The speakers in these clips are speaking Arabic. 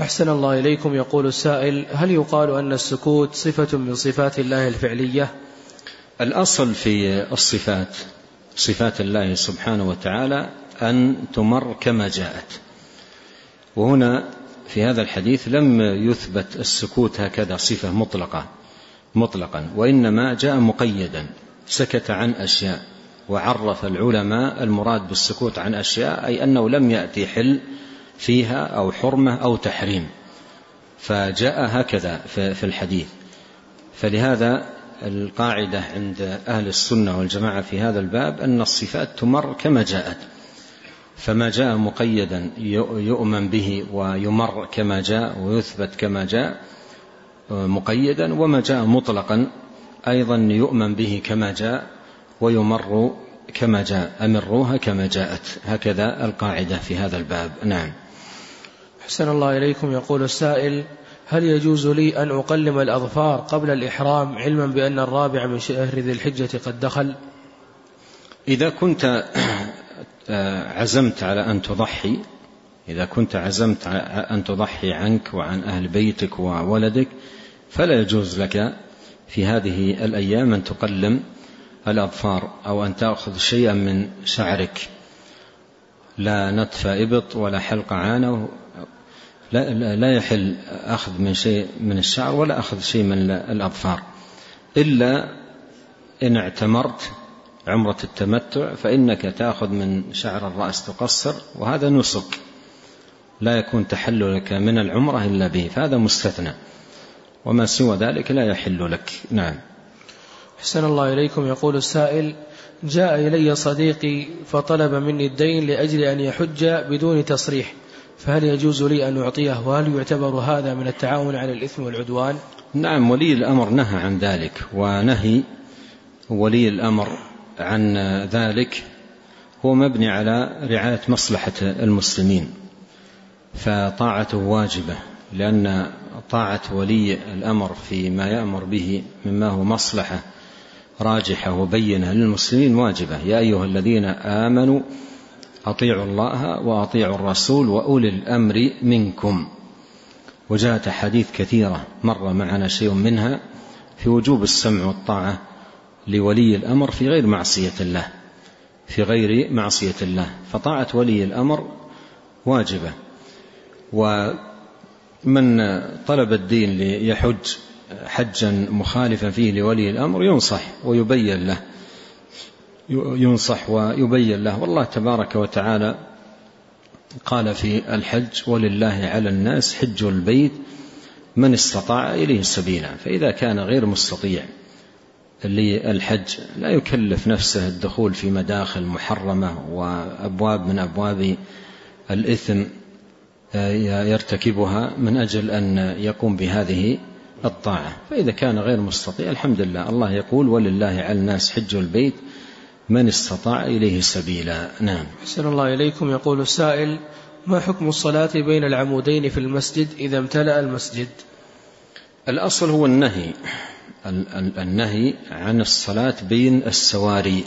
أحسن الله إليكم يقول السائل هل يقال أن السكوت صفة من صفات الله الفعلية؟ الأصل في الصفات صفات الله سبحانه وتعالى أن تمر كما جاءت. وهنا في هذا الحديث لم يثبت السكوت هكذا صفة مطلقة مطلقا وإنما جاء مقيدا سكت عن أشياء وعرف العلماء المراد بالسكوت عن أشياء أي أنه لم يأتي حل فيها أو حرمة أو تحريم. فجاء هكذا في الحديث. فلهذا القاعدة عند أهل السنة والجماعة في هذا الباب أن الصفات تمر كما جاءت. فما جاء مقيدا يؤمن به ويمر كما جاء ويثبت كما جاء مقيدا وما جاء مطلقا أيضا يؤمن به كما جاء ويمر كما جاء. أمروها كما جاءت. هكذا القاعدة في هذا الباب. نعم. حسن الله إليكم. يقول السائل هل يجوز لي أن أقلم الأظفار قبل الإحرام علما بأن الرابع من شهر ذي الحجة قد دخل؟ إذا كنت عزمت على أن تضحي إذا كنت عزمت أن تضحي عنك وعن أهل بيتك وولدك فلا يجوز لك في هذه الأيام أن تقلم الأظفار أو أن تأخذ شيئا من شعرك. لا نتف إبط ولا حلق عانة لا, لا يحل أخذ من شيء من الشعر ولا أخذ شيء من الأظفار إلا إن اعتمرت عمرة التمتع فإنك تأخذ من شعر الرأس تقصر وهذا نسك. لا يكون تحللك من العمرة إلا به فهذا مستثنى. وما سوى ذلك لا يحل لك. نعم. حسن الله إليكم. يقول السائل جاء إلي صديقي فطلب مني الدين لأجل أن يحج بدون تصريح. فهل يجوز لي أن أعطيه وهل يعتبر هذا من التعاون على الإثم والعدوان؟ نعم ولي الأمر نهى عن ذلك ونهي ولي الأمر عن ذلك هو مبني على رعاية مصلحة المسلمين فطاعته واجبة لأن طاعة ولي الأمر فيما يأمر به مما هو مصلحة راجحة وبينة للمسلمين واجبة. يا أيها الذين آمنوا أطيعوا الله وأطيعوا الرسول وأولي الأمر منكم. وجاءت أحاديث كثيرة مر معنا شيء منها في وجوب السمع والطاعة لولي الأمر في غير معصية الله في غير معصية الله. فطاعة ولي الأمر واجبة. ومن طلب الدين ليحج حجا مخالفا فيه لولي الأمر ينصح ويبين له. ينصح ويبين له. والله تبارك وتعالى قال في الحج ولله على الناس حج البيت من استطاع إليه سبيلا. فإذا كان غير مستطيع للحج لا يكلف نفسه الدخول في مداخل محرمة وأبواب من أبواب الإثم يرتكبها من أجل أن يقوم بهذه الطاعة. فإذا كان غير مستطيع الحمد لله. الله يقول ولله على الناس حج البيت من استطاع إليه سبيلا. نعم. حسن الله إليكم. يقول السائل ما حكم الصلاة بين العمودين في المسجد إذا امتلأ المسجد؟ الأصل هو النهي. النهي عن الصلاة بين السواري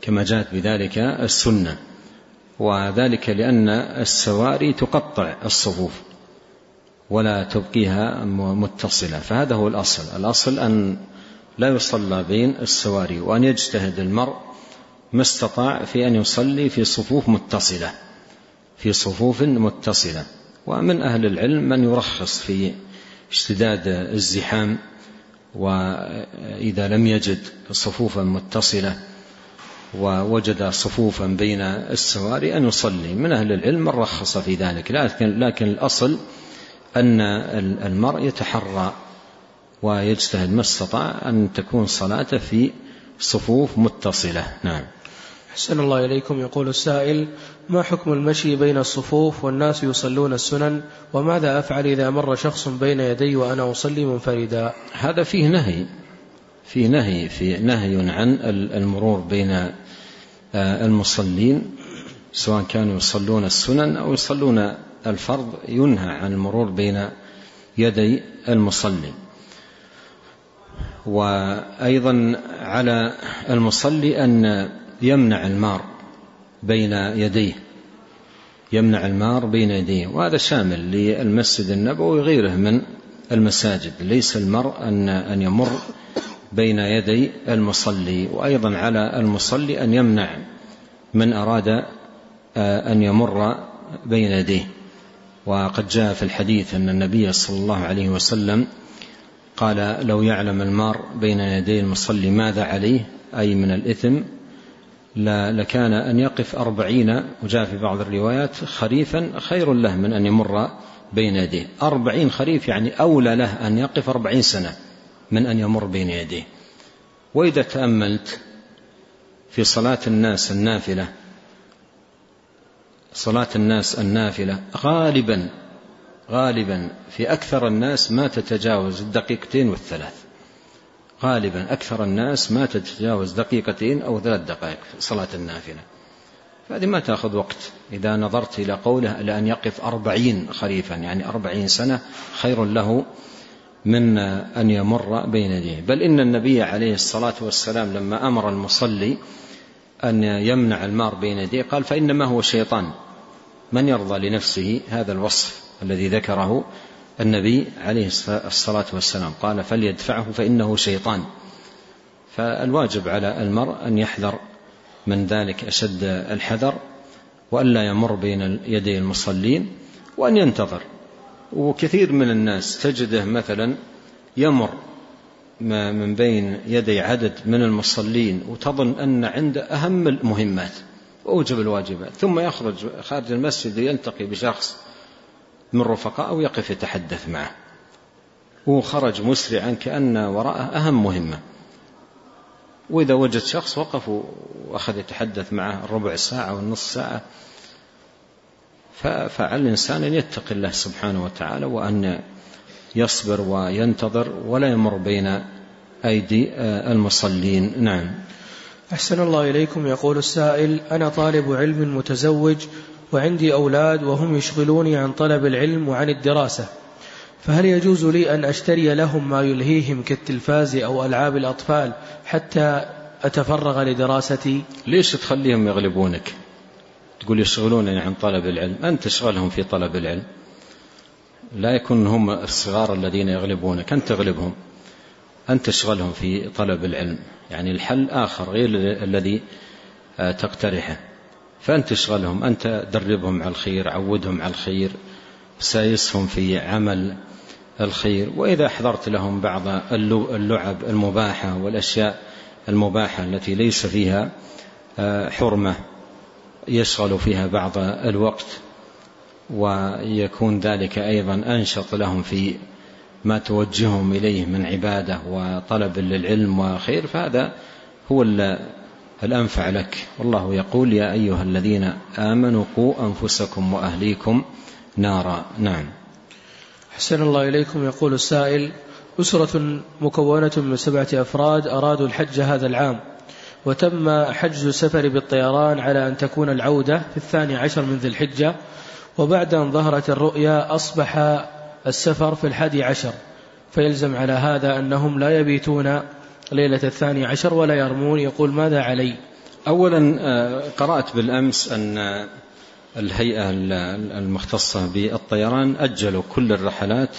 كما جاءت بذلك السنة. وذلك لأن السواري تقطع الصفوف ولا تبقيها متصلة. فهذا هو الأصل. الأصل أن لا يصلى بين السواري وأن يجتهد المرء ما استطاع في أن يصلي في صفوف متصلة في صفوف متصلة. ومن أهل العلم من يرخص في اشتداد الزحام وإذا لم يجد صفوفا متصلة ووجد صفوفا بين السواري أن يصلي. من أهل العلم من رخص في ذلك لكن, لكن الأصل أن المرء يتحرى. ويجتهد ما استطاع أن تكون صلاته في صفوف متصلة. نعم. حسن الله إليكم. يقول السائل ما حكم المشي بين الصفوف والناس يصلون السنن؟ وماذا أفعل إذا مر شخص بين يدي وأنا أصلي منفردا؟ هذا فيه نهي. فيه نهي في نهي عن المرور بين آه، المصلين سواء كانوا يصلون السنن أو يصلون الفرض. ينهى عن المرور بين يدي المصلي. وأيضا على المصلي أن يمنع المار بين يديه يمنع المار بين يديه وهذا شامل للمسجد النبوي وغيره من المساجد. ليس المرء أن أن يمر بين يدي المصلي وأيضا على المصلي أن يمنع من أراد آه، أن يمر بين يديه. وقد جاء في الحديث أن النبي صلى الله عليه وسلم قال لو يعلم المار بين يدي المصلي ماذا عليه أي من الإثم لكان أن يقف أربعين وجاء في بعض الروايات خريفا خير له من أن يمر بين يديه. أربعين خريف يعني أولى له أن يقف أربعين سنة من أن يمر بين يديه. وإذا تأملت في صلاة الناس النافلة صلاة الناس النافلة غالبا غالبا في أكثر الناس ما تتجاوز الدقيقتين والثلاث. غالبا أكثر الناس ما تتجاوز دقيقتين أو ثلاث دقائق صلاة النافلة. فهذه ما تأخذ وقت. إذا نظرت إلى قوله لأن يقف أربعين خريفا يعني أربعين سنة خير له من أن يمر بين يديه. بل إن النبي عليه الصلاة والسلام لما أمر المصلي أن يمنع المار بين يديه قال فإنما هو شيطان. من يرضى لنفسه هذا الوصف الذي ذكره النبي عليه الصلاة والسلام؟ قال فليدفعه فإنه شيطان. فالواجب على المرء أن يحذر من ذلك أشد الحذر وألا يمر بين يدي المصلين وأن ينتظر. وكثير من الناس تجده مثلا يمر من بين يدي عدد من المصلين وتظن أن عنده أهم المهمات. وأوجب الواجبات ثم يخرج خارج المسجد يلتقي بشخص من رفقاء أو يقف يتحدث معه. وخرج مسرعا كأن وراءه أهم مهمة. وإذا وجد شخص وقف وأخذ يتحدث معه ربع ساعة والنصف ساعة فعلى الإنسان أن يتقي الله سبحانه وتعالى وأن يصبر وينتظر ولا يمر بين أيدي المصلين. نعم. أحسن الله إليكم يقول السائل أنا طالب علم متزوج وعندي أولاد وهم يشغلوني عن طلب العلم وعن الدراسة فهل يجوز لي أن أشتري لهم ما يلهيهم كالتلفاز أو ألعاب الأطفال حتى أتفرغ لدراستي؟ ليش تخليهم يغلبونك؟ تقول يشغلونني عن طلب العلم. أنت تشغلهم في طلب العلم. لا يكون هم الصغار الذين يغلبونك أنت تغلبهم. أنت تشغلهم في طلب العلم يعني الحل آخر غير الذي آه، تقترحه. فأنت تشغلهم أنت دربهم على الخير عودهم على الخير سايسهم في عمل الخير. وإذا أحضرت لهم بعض اللعب المباحة والأشياء المباحة التي ليس فيها آه، حرمة يشغل فيها بعض الوقت. ويكون ذلك أيضا أنشط لهم في ما توجههم إليه من عبادة وطلب للعلم وخير فهذا هو الأنفع لك. والله يقول يا أيها الذين آمنوا قوا أنفسكم وأهليكم نارا. نعم. حسن الله إليكم يقول السائل أسرة مكونة من سبعة أفراد أرادوا الحج هذا العام وتم حجز السفر بالطيران على أن تكون العودة في الثاني عشر من ذي الحجة وبعد أن ظهرت الرؤيا أصبح السفر في الحادي عشر فيلزم على هذا أنهم لا يبيتون ليلة الثاني عشر ولا يرمون. يقول ماذا علي؟ أولا آه، قرأت بالأمس أن الهيئة المختصة بالطيران أجلوا كل الرحلات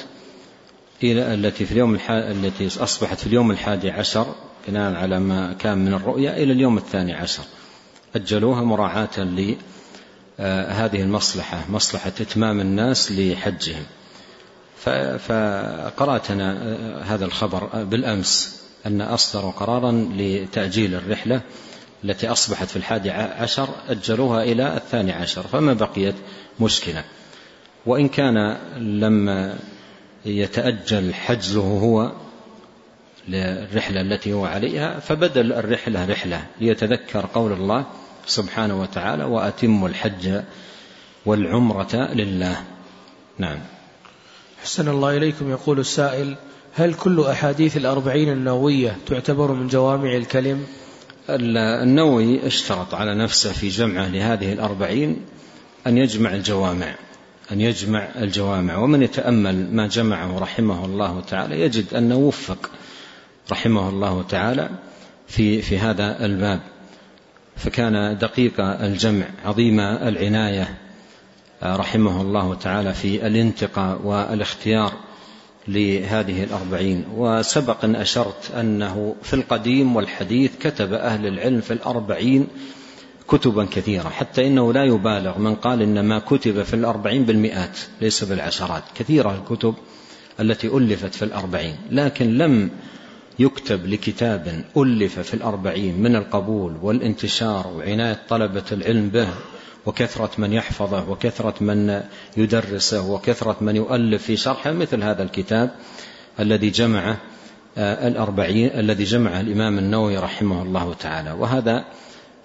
إلى التي في اليوم التي أصبحت في اليوم الحادي عشر بناء على ما كان من الرؤيا إلى اليوم الثاني عشر. أجلوها مراعاة لهذه آه، المصلحة مصلحة إتمام الناس لحجهم. فقرأت أنا آه، هذا الخبر بالأمس أن أصدروا قرارا لتأجيل الرحلة التي أصبحت في الحادي عشر أجلوها إلى الثاني عشر فما بقيت مشكلة. وإن كان لما يتأجل حجزه هو للرحلة التي هو عليها فبدل الرحلة رحلة. ليتذكر قول الله سبحانه وتعالى وأتم الحج والعمرة لله. نعم. حسن الله إليكم يقول السائل هل كل أحاديث الأربعين النووية تعتبر من جوامع الكلم؟ النووي اشترط على نفسه في جمعه لهذه الأربعين أن يجمع الجوامع أن يجمع الجوامع. ومن يتأمل ما جمعه رحمه الله تعالى يجد أنه وفق رحمه الله تعالى في في هذا الباب. فكان دقيق الجمع عظيم العناية. رحمه الله تعالى في الانتقاء والاختيار لهذه الأربعين. وسبق أن أشرت أنه في القديم والحديث كتب أهل العلم في الأربعين كتبا كثيرة حتى إنه لا يبالغ من قال إن ما كتب في الأربعين بالمئات ليس بالعشرات. كثيرة الكتب التي ألفت في الأربعين لكن لم يكتب لكتاب ألف في الأربعين من القبول والانتشار وعناية طلبة العلم به. وكثرة من يحفظه وكثرة من يدرسه وكثرة من يؤلف في شرحه مثل هذا الكتاب الذي جمع آه، الأربعين الذي جمع الإمام النووي رحمه الله تعالى. وهذا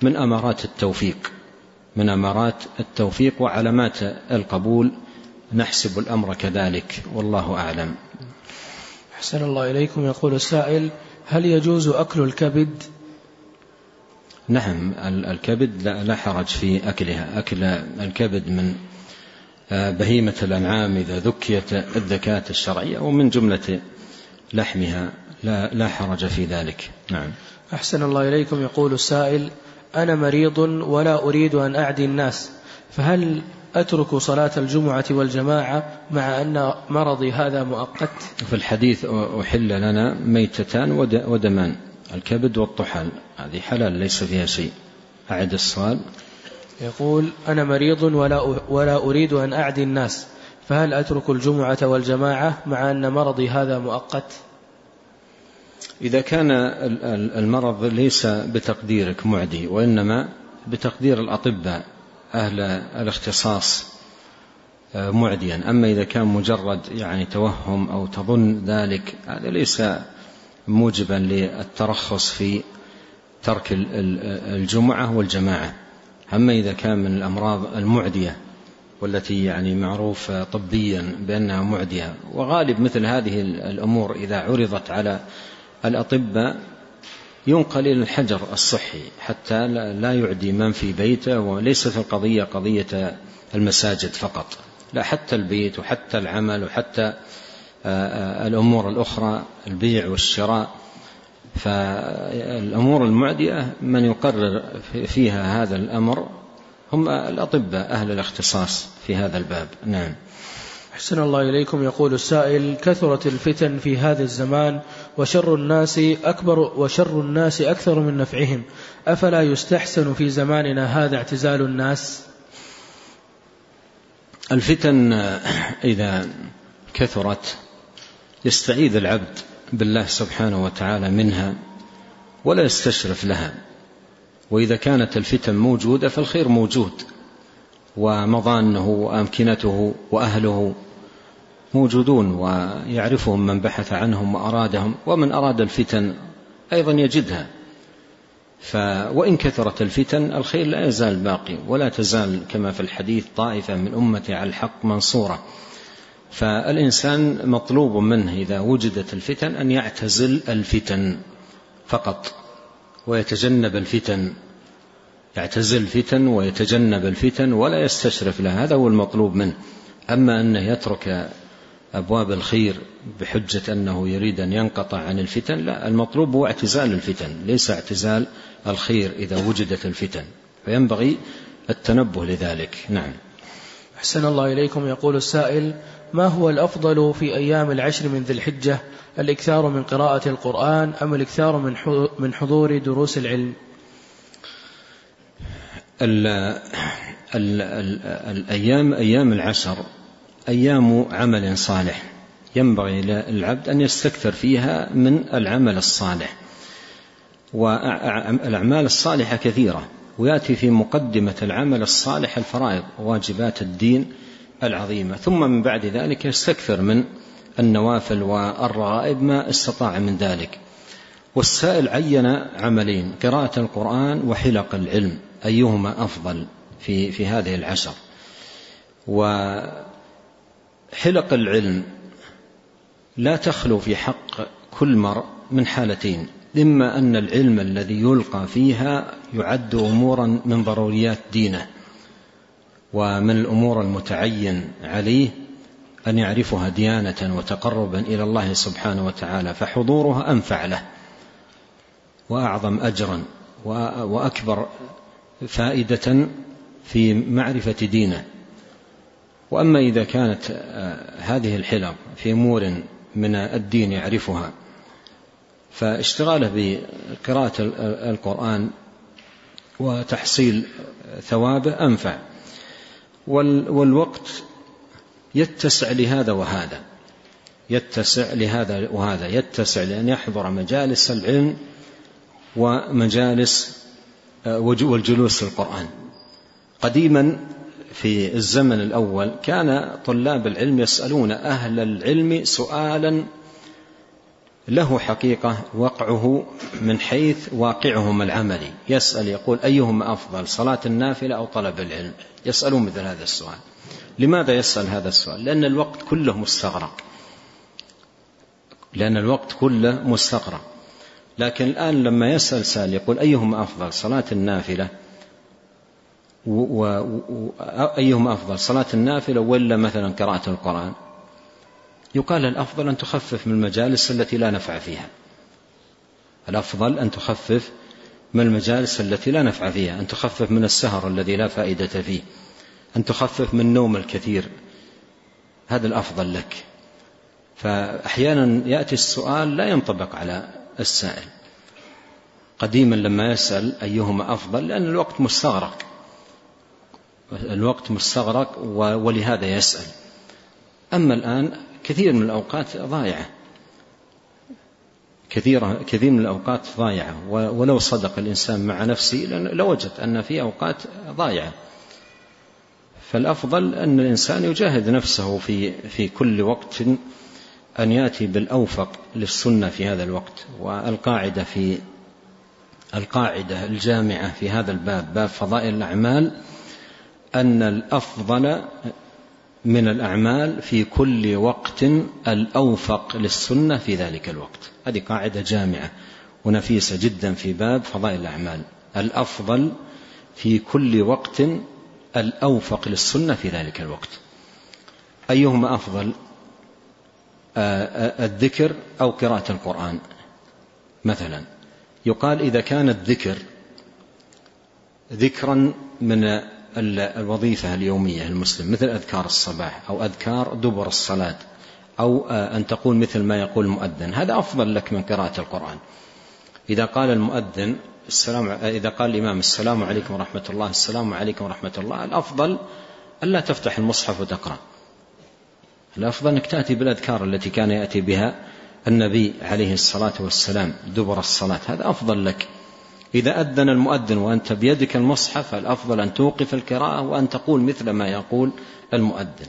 من أمارات التوفيق من أمارات التوفيق وعلامات القبول نحسب الأمر كذلك. والله أعلم. أحسن الله إليكم. يقول السائل هل يجوز أكل الكبد؟ نعم الكبد لا حرج في أكلها. أكل الكبد من آه، بهيمة الأنعام إذا ذكيت الذكاة الشرعية ومن جملة لحمها. لا, لا حرج في ذلك. نعم. أحسن الله إليكم. يقول السائل أنا مريض ولا أريد أن أعدي الناس فهل أترك صلاة الجمعة والجماعة مع أن مرضي هذا مؤقت؟ في الحديث أحل لنا ميتتان ودمان. الكبد والطحال هذه حلال ليس فيها شيء. أعد السؤال يقول أنا مريض ولا, ولا أريد أن أعدي الناس فهل أترك الجمعة والجماعة مع أن مرضي هذا مؤقت؟ إذا كان المرض ليس بتقديرك معدي وإنما بتقدير الأطباء أهل الاختصاص آه، معديا. أما إذا كان مجرد يعني توهم أو تظن ذلك هذا ليس موجبا للترخص في ترك الجمعة والجماعة. أما إذا كان من الأمراض المعدية والتي يعني معروف طبيا بأنها معدية. وغالب مثل هذه الأمور إذا عرضت على الأطباء ينقل إلى الحجر الصحي حتى لا يعدي من في بيته وليست القضية قضية المساجد فقط. لا حتى البيت وحتى العمل وحتى الأمور الأخرى البيع والشراء. فالأمور المعدية من يقرر فيها هذا الأمر هم الأطباء أهل الاختصاص في هذا الباب. نعم. أحسن الله إليكم. يقول السائل كثرت الفتن في هذا الزمان وشر الناس أكبر وشر الناس أكثر من نفعهم. أفلا يستحسن في زماننا هذا اعتزال الناس؟ الفتن إذا كثرت يستعيذ العبد بالله سبحانه وتعالى منها ولا يستشرف لها. وإذا كانت الفتن موجودة فالخير موجود ومظانه وأمكنته وأهله موجودون ويعرفهم من بحث عنهم وأرادهم ومن أراد الفتن أيضا يجدها. ف وإن كثرت الفتن الخير لا يزال باقي ولا تزال كما في الحديث طائفة من أمتي على الحق منصورة. فالإنسان مطلوب منه إذا وجدت الفتن أن يعتزل الفتن فقط ويتجنب الفتن يعتزل الفتن ويتجنب الفتن ولا يستشرف لها هذا هو المطلوب منه. أما أنه يترك أبواب الخير بحجة أنه يريد أن ينقطع عن الفتن لا المطلوب هو اعتزال الفتن ليس اعتزال الخير إذا وجدت الفتن. فينبغي التنبه لذلك. نعم. أحسن الله إليكم. يقول السائل ما هو الأفضل في أيام العشر من ذي الحجة؟ الإكثار من قراءة القرآن أم الإكثار من حضور دروس العلم؟ ال ال ال الأيام أيام العشر أيام عمل صالح. ينبغي للعبد أن يستكثر فيها من العمل الصالح. والأعمال الصالحة كثيرة ويأتي في مقدمة العمل الصالح الفرائض واجبات الدين العظيمة. ثم من بعد ذلك يستكثر من النوافل والرغائب ما استطاع من ذلك. والسائل عين عملين قراءة القرآن وحلق العلم أيهما أفضل في في هذه العشر؟ وحلق العلم لا تخلو في حق كل مرء من حالتين إما أن العلم الذي يلقى فيها يعد أمورا من ضروريات دينه ومن الأمور المتعين عليه أن يعرفها ديانة وتقربا إلى الله سبحانه وتعالى فحضورها أنفع له وأعظم أجرا وأكبر فائدة في معرفة دينه. وأما إذا كانت هذه الحلم في أمور من الدين يعرفها فاشتغاله بقراءة القرآن وتحصيل ثوابه أنفع. والوقت يتسع لهذا وهذا يتسع لهذا وهذا يتسع لأن يحضر مجالس العلم ومجالس والجلوس للقرآن قديما في الزمن الأول كان طلاب العلم يسألون أهل العلم سؤالا له حقيقة وقعه من حيث واقعهم العملي. يسأل يقول أيهما أفضل صلاة النافلة أو طلب العلم؟ يسألون مثل هذا السؤال. لماذا يسأل هذا السؤال؟ لأن الوقت كله مستغرق. لأن الوقت كله مستغرق. لكن الآن لما يسأل سائل يقول أيهما أفضل صلاة النافلة؟ وأيهما أفضل صلاة النافلة ولا مثلا قراءة القرآن؟ يقال الأفضل أن تخفف من المجالس التي لا نفع فيها. الأفضل أن تخفف من المجالس التي لا نفع فيها أن تخفف من السهر الذي لا فائدة فيه أن تخفف من النوم الكثير. هذا الأفضل لك. فأحيانا يأتي السؤال لا ينطبق على السائل. قديما لما يسأل أيهما أفضل لأن الوقت مستغرق. الوقت مستغرق ولهذا يسأل. أما الآن كثير من الأوقات ضائعة كثيرة كثير من الأوقات ضائعة ولو صدق الإنسان مع نفسه لوجد أن في أوقات ضائعة فالأفضل أن الإنسان يجاهد نفسه في في كل وقت أن يأتي بالأوفق للسنة في هذا الوقت والقاعدة في القاعدة الجامعة في هذا الباب باب فضائل الأعمال أن الأفضل من الأعمال في كل وقت الأوفق للسنة في ذلك الوقت. هذه قاعدة جامعة. ونفيسة جدا في باب فضائل الأعمال. الأفضل في كل وقت الأوفق للسنة في ذلك الوقت. أيهما أفضل؟ الذكر أو قراءة القرآن؟ مثلا يقال إذا كان الذكر ذكرا من الوظيفة اليومية المسلم مثل أذكار الصباح أو أذكار دبر الصلاة أو أن تقول مثل ما يقول المؤذن. هذا أفضل لك من قراءة القرآن. إذا قال المؤذن السلام إذا قال الإمام السلام عليكم ورحمة الله السلام عليكم ورحمة الله الأفضل ألا تفتح المصحف وتقرأ. الأفضل أنك تأتي بالأذكار التي كان يأتي بها النبي عليه الصلاة والسلام دبر الصلاة. هذا أفضل لك. إذا أذن المؤذن وأنت بيدك المصحف الأفضل أن توقف القراءة وأن تقول مثل ما يقول المؤذن.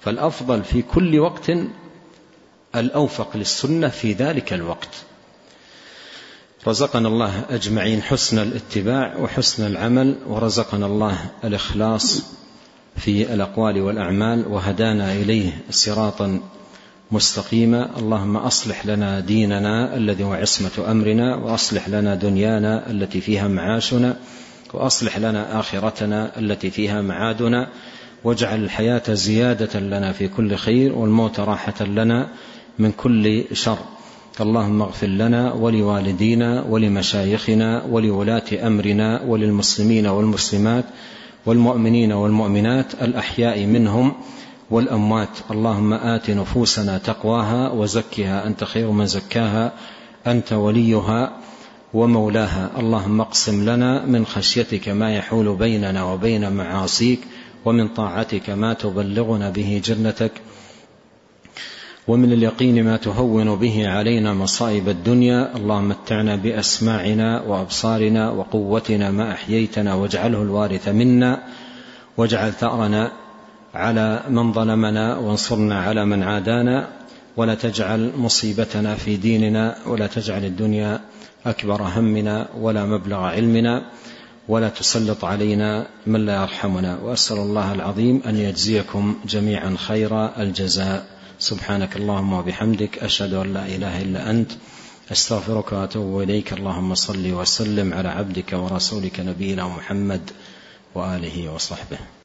فالأفضل في كل وقت الأوفق للسنة في ذلك الوقت. رزقنا الله أجمعين حسن الاتباع وحسن العمل ورزقنا الله الإخلاص في الأقوال والأعمال وهدانا إليه صراطا مستقيما اللهم أصلح لنا ديننا الذي هو عصمة أمرنا وأصلح لنا دنيانا التي فيها معاشنا وأصلح لنا آخرتنا التي فيها معادنا واجعل الحياة زيادة لنا في كل خير والموت راحة لنا من كل شر. اللهم اغفر لنا ولوالدينا ولمشايخنا ولولاة أمرنا وللمسلمين والمسلمات والمؤمنين والمؤمنات الأحياء منهم والأموات. اللهم آت نفوسنا تقواها وزكها. أنت خير من زكاها. أنت وليها ومولاها. اللهم اقسم لنا من خشيتك ما يحول بيننا وبين معاصيك ومن طاعتك ما تبلغنا به جنتك ومن اليقين ما تهون به علينا مصائب الدنيا. اللهم متعنا بأسماعنا وأبصارنا وقوتنا ما أحييتنا واجعله الوارث منا واجعل ثأرنا على من ظلمنا وانصرنا على من عادانا ولا تجعل مصيبتنا في ديننا ولا تجعل الدنيا أكبر همنا ولا مبلغ علمنا ولا تسلط علينا من لا يرحمنا. وأسأل الله العظيم أن يجزيكم جميعا خير الجزاء. سبحانك اللهم وبحمدك أشهد أن لا إله إلا أنت أستغفرك وأتوب إليك. اللهم صل وسلم على عبدك ورسولك نبينا محمد وآله وصحبه.